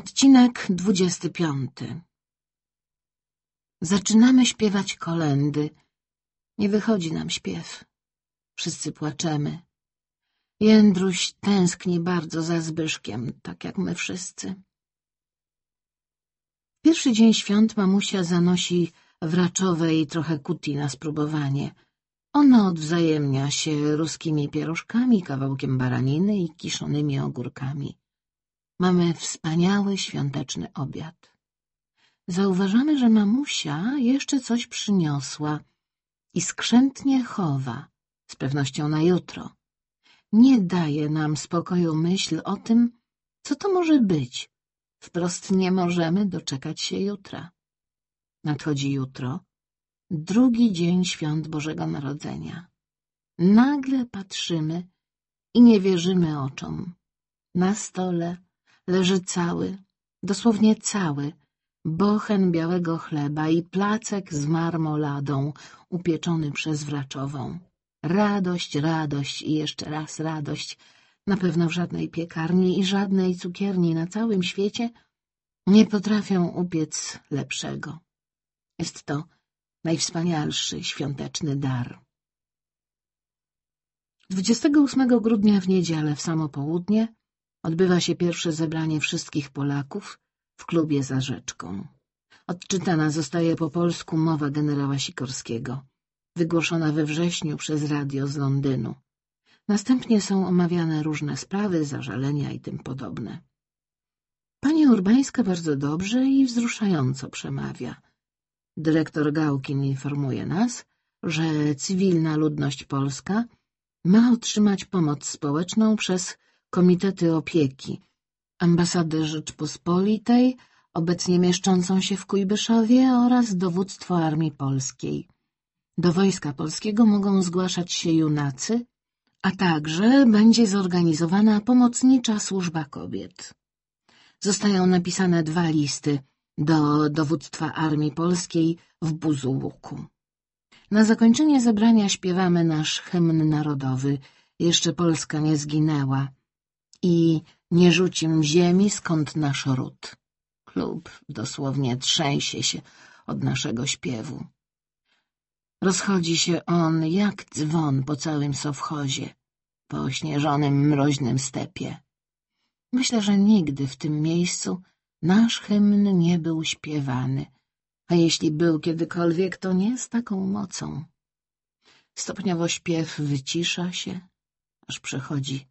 Odcinek dwudziesty piąty Zaczynamy śpiewać kolendy. Nie wychodzi nam śpiew. Wszyscy płaczemy. Jędruś tęskni bardzo za Zbyszkiem, tak jak my wszyscy. Pierwszy dzień świąt mamusia zanosi wraczowe i trochę kuti na spróbowanie. Ona odwzajemnia się ruskimi pierożkami, kawałkiem baraniny i kiszonymi ogórkami. Mamy wspaniały świąteczny obiad. Zauważamy, że mamusia jeszcze coś przyniosła i skrzętnie chowa, z pewnością na jutro. Nie daje nam spokoju myśl o tym, co to może być. Wprost nie możemy doczekać się jutra. Nadchodzi jutro, drugi dzień świąt Bożego Narodzenia. Nagle patrzymy i nie wierzymy oczom. Na stole leży cały, dosłownie cały, bochen białego chleba i placek z marmoladą upieczony przez wraczową. Radość, radość i jeszcze raz radość. Na pewno w żadnej piekarni i żadnej cukierni na całym świecie nie potrafią upiec lepszego. Jest to najwspanialszy świąteczny dar. 28 grudnia w niedzielę w samo południe odbywa się pierwsze zebranie wszystkich Polaków w klubie za rzeczką. Odczytana zostaje po polsku mowa generała Sikorskiego, wygłoszona we wrześniu przez radio z Londynu. Następnie są omawiane różne sprawy, zażalenia i tym podobne. Pani Urbańska bardzo dobrze i wzruszająco przemawia. Dyrektor Gałkin informuje nas, że cywilna ludność polska ma otrzymać pomoc społeczną przez komitety opieki, ambasadę Rzeczpospolitej, obecnie mieszczącą się w Kujbyszowie oraz dowództwo Armii Polskiej. Do Wojska Polskiego mogą zgłaszać się junacy, a także będzie zorganizowana pomocnicza służba kobiet. Zostają napisane dwa listy do dowództwa Armii Polskiej w Buzułuku. Na zakończenie zebrania śpiewamy nasz hymn narodowy Jeszcze Polska nie zginęła i Nie rzucim ziemi, skąd nasz ród. Klub dosłownie trzęsie się od naszego śpiewu. Rozchodzi się on jak dzwon po całym sowchozie, po ośnieżonym mroźnym stepie. Myślę, że nigdy w tym miejscu nasz hymn nie był śpiewany, a jeśli był kiedykolwiek, to nie z taką mocą. Stopniowo śpiew wycisza się, aż przechodzi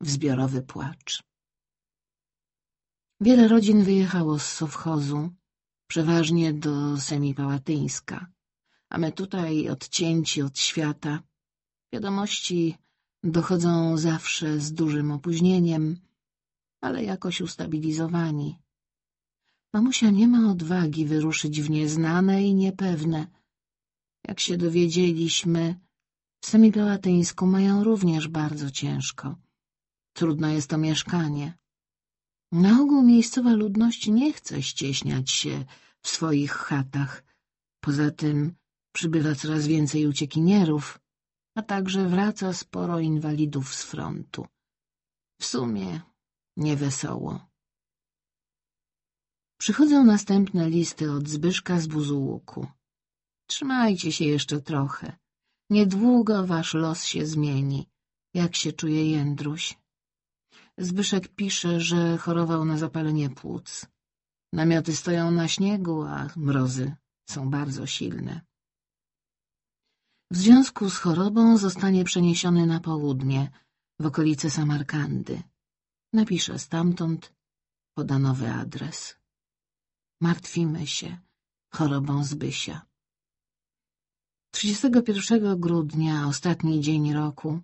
w zbiorowy płacz. Wiele rodzin wyjechało z sowchozu, przeważnie do Semipałatyńska, a my tutaj, odcięci od świata, wiadomości dochodzą zawsze z dużym opóźnieniem, ale jakoś ustabilizowani. Mamusia nie ma odwagi wyruszyć w nieznane i niepewne. Jak się dowiedzieliśmy, w Semipałatyńsku mają również bardzo ciężko. Trudno jest to mieszkanie. Na ogół miejscowa ludność nie chce ścieśniać się w swoich chatach. Poza tym przybywa coraz więcej uciekinierów, a także wraca sporo inwalidów z frontu. W sumie niewesoło. Przychodzą następne listy od Zbyszka z Buzułuku. Trzymajcie się jeszcze trochę. Niedługo wasz los się zmieni. Jak się czuje Jędruś? Zbyszek pisze, że chorował na zapalenie płuc. Namioty stoją na śniegu, a mrozy są bardzo silne. W związku z chorobą zostanie przeniesiony na południe, w okolice Samarkandy. Napiszę stamtąd, poda nowy adres. Martwimy się chorobą Zbysia. 31 grudnia, ostatni dzień roku,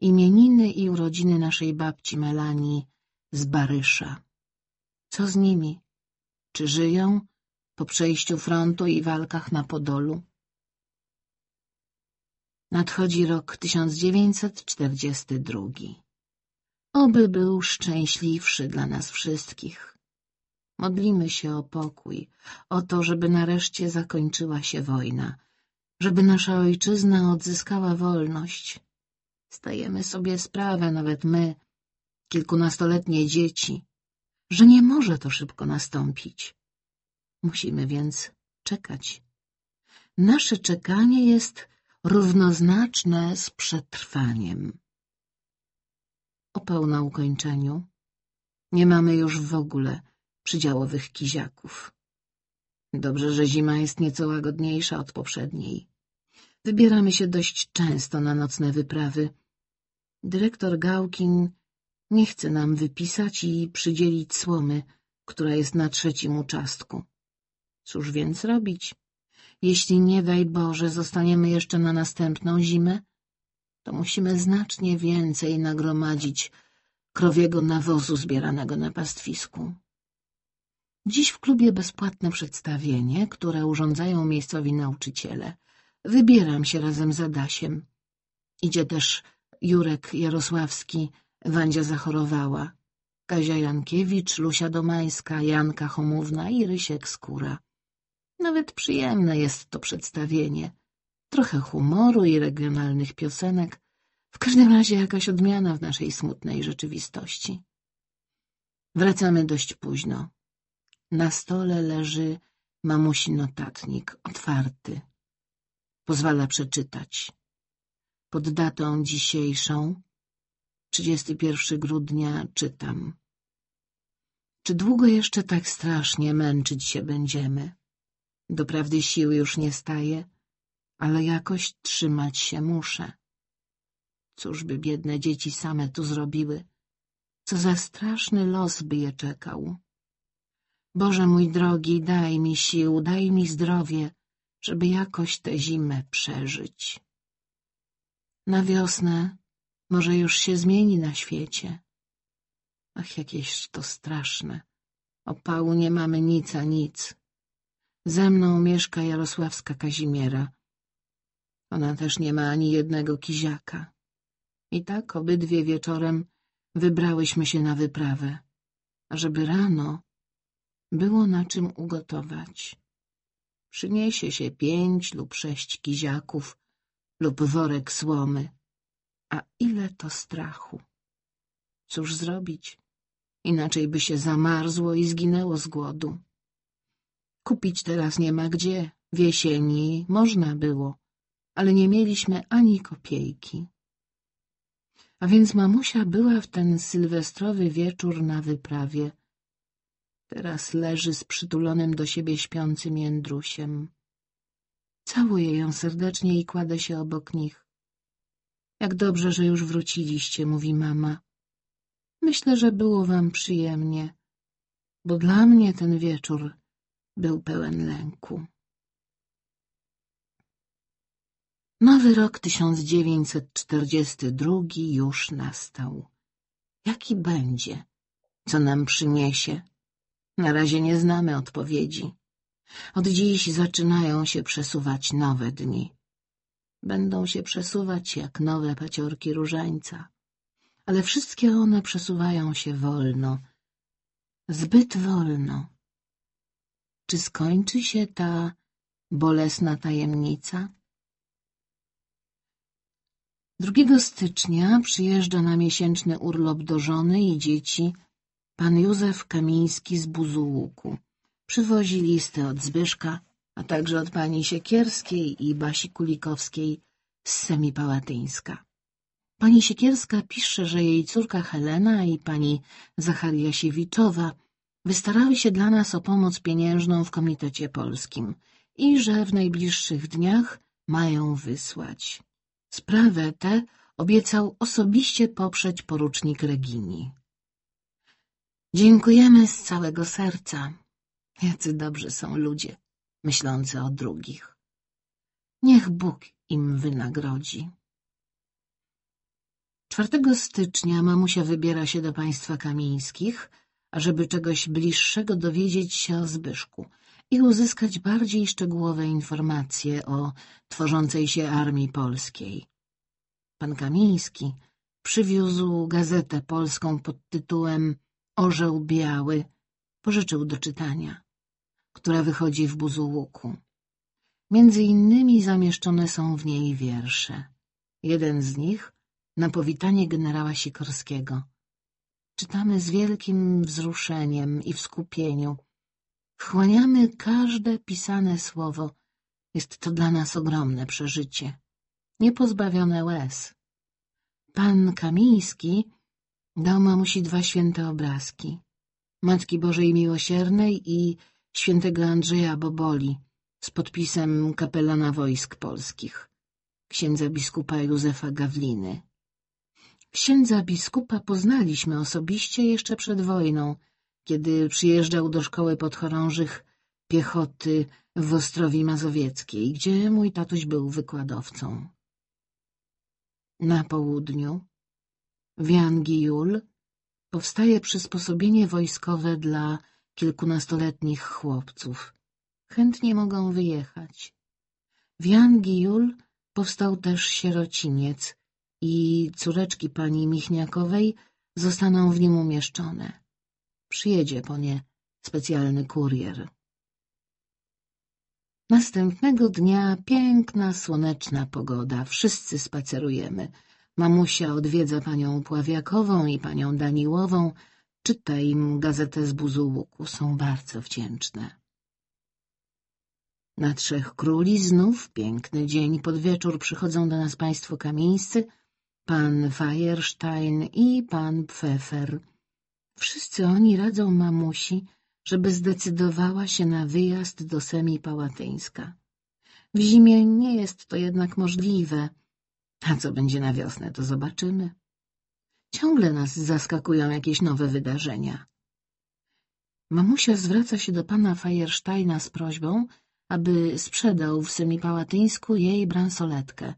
imieniny i urodziny naszej babci Melanii z Barysza. Co z nimi? Czy żyją po przejściu frontu i walkach na Podolu? Nadchodzi rok 1942. Oby był szczęśliwszy dla nas wszystkich. Modlimy się o pokój, o to, żeby nareszcie zakończyła się wojna, żeby nasza ojczyzna odzyskała wolność. Stajemy sobie sprawę, nawet my, kilkunastoletnie dzieci, że nie może to szybko nastąpić. Musimy więc czekać. Nasze czekanie jest równoznaczne z przetrwaniem. Opał na ukończeniu. Nie mamy już w ogóle przydziałowych kiziaków. Dobrze, że zima jest nieco łagodniejsza od poprzedniej. Wybieramy się dość często na nocne wyprawy. Dyrektor Gałkin nie chce nam wypisać i przydzielić słomy, która jest na trzecim uczastku. Cóż więc robić? Jeśli nie daj Boże zostaniemy jeszcze na następną zimę, to musimy znacznie więcej nagromadzić krowiego nawozu zbieranego na pastwisku. Dziś w klubie bezpłatne przedstawienie, które urządzają miejscowi nauczyciele. Wybieram się razem z Adasiem. Idzie też Jurek Jarosławski, Wandzia zachorowała, Kazia Jankiewicz, Lusia Domańska, Janka Homówna i Rysiek Skóra. Nawet przyjemne jest to przedstawienie. Trochę humoru i regionalnych piosenek, w każdym razie jakaś odmiana w naszej smutnej rzeczywistości. Wracamy dość późno. Na stole leży mamusi notatnik, otwarty. Pozwala przeczytać. Pod datą dzisiejszą, 31 grudnia, czytam. Czy długo jeszcze tak strasznie męczyć się będziemy? Doprawdy siły już nie staje, ale jakoś trzymać się muszę. Cóż by biedne dzieci same tu zrobiły? Co za straszny los by je czekał. Boże mój drogi, daj mi sił, daj mi zdrowie, żeby jakoś tę zimę przeżyć. Na wiosnę może już się zmieni na świecie. Ach, jakieś to straszne. Opału nie mamy nic a nic. Ze mną mieszka Jarosławska Kazimiera. Ona też nie ma ani jednego kiziaka. I tak obydwie wieczorem wybrałyśmy się na wyprawę, żeby rano było na czym ugotować. Przyniesie się pięć lub sześć kiziaków lub worek słomy. A ile to strachu! Cóż zrobić? Inaczej by się zamarzło i zginęło z głodu. Kupić teraz nie ma gdzie. W jesieni można było, ale nie mieliśmy ani kopiejki. A więc mamusia była w ten sylwestrowy wieczór na wyprawie. Teraz leży z przytulonym do siebie śpiącym Jędrusiem. Całuję ją serdecznie i kładę się obok nich. Jak dobrze, że już wróciliście, mówi mama. Myślę, że było wam przyjemnie, bo dla mnie ten wieczór był pełen lęku. Nowy rok 1942 już nastał. Jaki będzie? Co nam przyniesie? Na razie nie znamy odpowiedzi. Od dziś zaczynają się przesuwać nowe dni. Będą się przesuwać jak nowe paciorki różańca. Ale wszystkie one przesuwają się wolno. Zbyt wolno. Czy skończy się ta bolesna tajemnica? 2 stycznia przyjeżdża na miesięczny urlop do żony i dzieci pan Józef Kamiński z Buzułuku. Przywozi listy od Zbyszka, a także od pani Siekierskiej i Basi Kulikowskiej z Semipałatyńska. Pani Siekierska pisze, że jej córka Helena i pani Zachariasiewiczowa wystarały się dla nas o pomoc pieniężną w Komitecie Polskim i że w najbliższych dniach mają wysłać. Sprawę tę obiecał osobiście poprzeć porucznik Regini. Dziękujemy z całego serca. Jacy dobrzy są ludzie, myślący o drugich. Niech Bóg im wynagrodzi. 4 stycznia mamusia wybiera się do państwa kamińskich, ażeby czegoś bliższego dowiedzieć się o Zbyszku i uzyskać bardziej szczegółowe informacje o tworzącej się armii polskiej. Pan Kamiński przywiózł gazetę polską pod tytułem Orzeł Biały, pożyczył do czytania, która wychodzi w Buzułuku. Między innymi zamieszczone są w niej wiersze. Jeden z nich na powitanie generała Sikorskiego. czytamy z wielkim wzruszeniem i w skupieniu. Wchłaniamy każde pisane słowo. Jest to dla nas ogromne przeżycie, niepozbawione łez. Pan Kamiński dał mamusi dwa święte obrazki. Matki Bożej Miłosiernej i świętego Andrzeja Boboli z podpisem kapelana wojsk polskich, księdza biskupa Józefa Gawliny. Księdza biskupa poznaliśmy osobiście jeszcze przed wojną, kiedy przyjeżdżał do szkoły podchorążych piechoty w Ostrowi Mazowieckiej, gdzie mój tatuś był wykładowcą. Na południu, w Jangijul, powstaje przysposobienie wojskowe dla kilkunastoletnich chłopców. Chętnie mogą wyjechać. W Jangijul powstał też sierociniec i córeczki pani Michniakowej zostaną w nim umieszczone. Przyjedzie po nie specjalny kurier. Następnego dnia piękna, słoneczna pogoda. Wszyscy spacerujemy. Mamusia odwiedza panią Pławiakową i panią Daniłową. Czyta im gazetę z Buzułuku. Są bardzo wdzięczne. Na Trzech Króli znów piękny dzień. Pod wieczór przychodzą do nas państwo kamieńscy, pan Feierstein i pan Pfeffer. Wszyscy oni radzą mamusi, żeby zdecydowała się na wyjazd do Semi Pałatyńska. W zimie nie jest to jednak możliwe, a co będzie na wiosnę, to zobaczymy. Ciągle nas zaskakują jakieś nowe wydarzenia. Mamusia zwraca się do pana Feiersteina z prośbą, aby sprzedał w Semipałatyńsku jej bransoletkę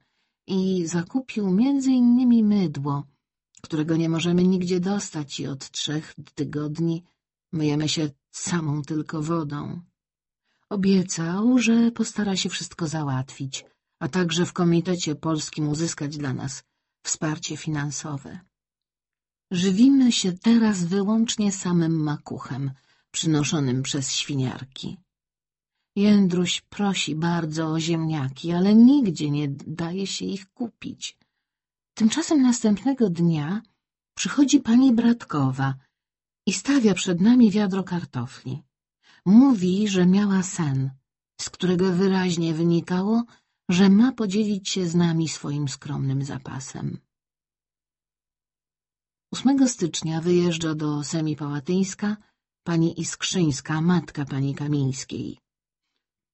i zakupił między innymi mydło, którego nie możemy nigdzie dostać i od trzech tygodni myjemy się samą tylko wodą. Obiecał, że postara się wszystko załatwić, a także w Komitecie Polskim uzyskać dla nas wsparcie finansowe. Żywimy się teraz wyłącznie samym makuchem, przynoszonym przez świniarki. Jędruś prosi bardzo o ziemniaki, ale nigdzie nie daje się ich kupić. Tymczasem następnego dnia przychodzi pani Bratkowa i stawia przed nami wiadro kartofli. Mówi, że miała sen, z którego wyraźnie wynikało, że ma podzielić się z nami swoim skromnym zapasem. 8 stycznia wyjeżdża do Semipałatyńska pani Iskrzyńska, matka pani Kamińskiej.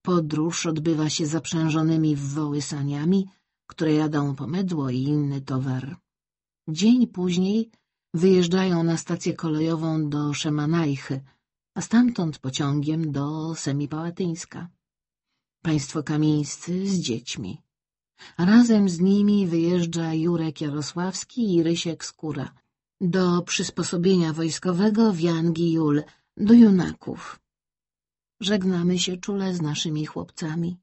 Podróż odbywa się zaprzężonymi w woły saniami, które jadą po mydło i inny towar. Dzień później wyjeżdżają na stację kolejową do Szemanajchy, a stamtąd pociągiem do Semipałatyńska. Państwo kamieńscy z dziećmi. Razem z nimi wyjeżdża Jurek Jarosławski i Rysiek Skóra do przysposobienia wojskowego w Jangi Jul, do junaków. Żegnamy się czule z naszymi chłopcami.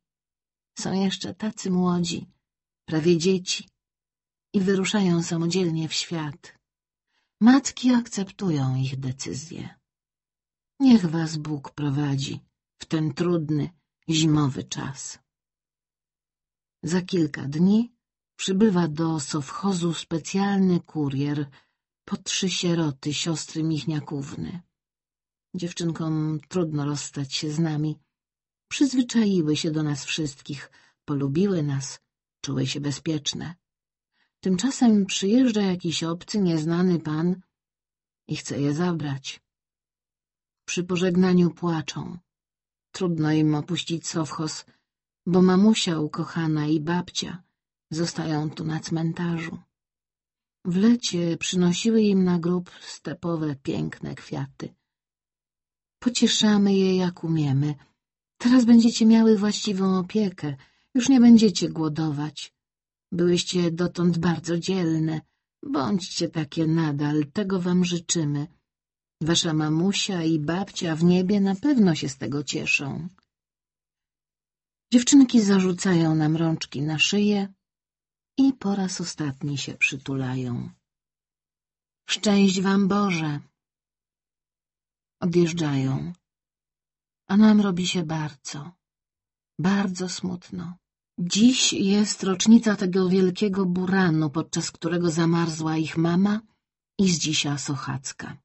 Są jeszcze tacy młodzi, prawie dzieci i wyruszają samodzielnie w świat. Matki akceptują ich decyzje. Niech was Bóg prowadzi w ten trudny, zimowy czas. Za kilka dni przybywa do sowchozu specjalny kurier po trzy sieroty siostry Michniakówny. Dziewczynkom trudno rozstać się z nami. Przyzwyczaiły się do nas wszystkich, polubiły nas, czuły się bezpieczne. Tymczasem przyjeżdża jakiś obcy, nieznany pan i chce je zabrać. Przy pożegnaniu płaczą. Trudno im opuścić sowchos, bo mamusia ukochana i babcia zostają tu na cmentarzu. W lecie przynosiły im na grób stepowe, piękne kwiaty. Pocieszamy je jak umiemy. Teraz będziecie miały właściwą opiekę. Już nie będziecie głodować. Byłyście dotąd bardzo dzielne. Bądźcie takie nadal, tego wam życzymy. Wasza mamusia i babcia w niebie na pewno się z tego cieszą. Dziewczynki zarzucają nam rączki na szyję i po raz ostatni się przytulają. Szczęść wam Boże! Odjeżdżają, a nam robi się bardzo, bardzo smutno. Dziś jest rocznica tego wielkiego buranu, podczas którego zamarzła ich mama i Zdzisia Sochacka.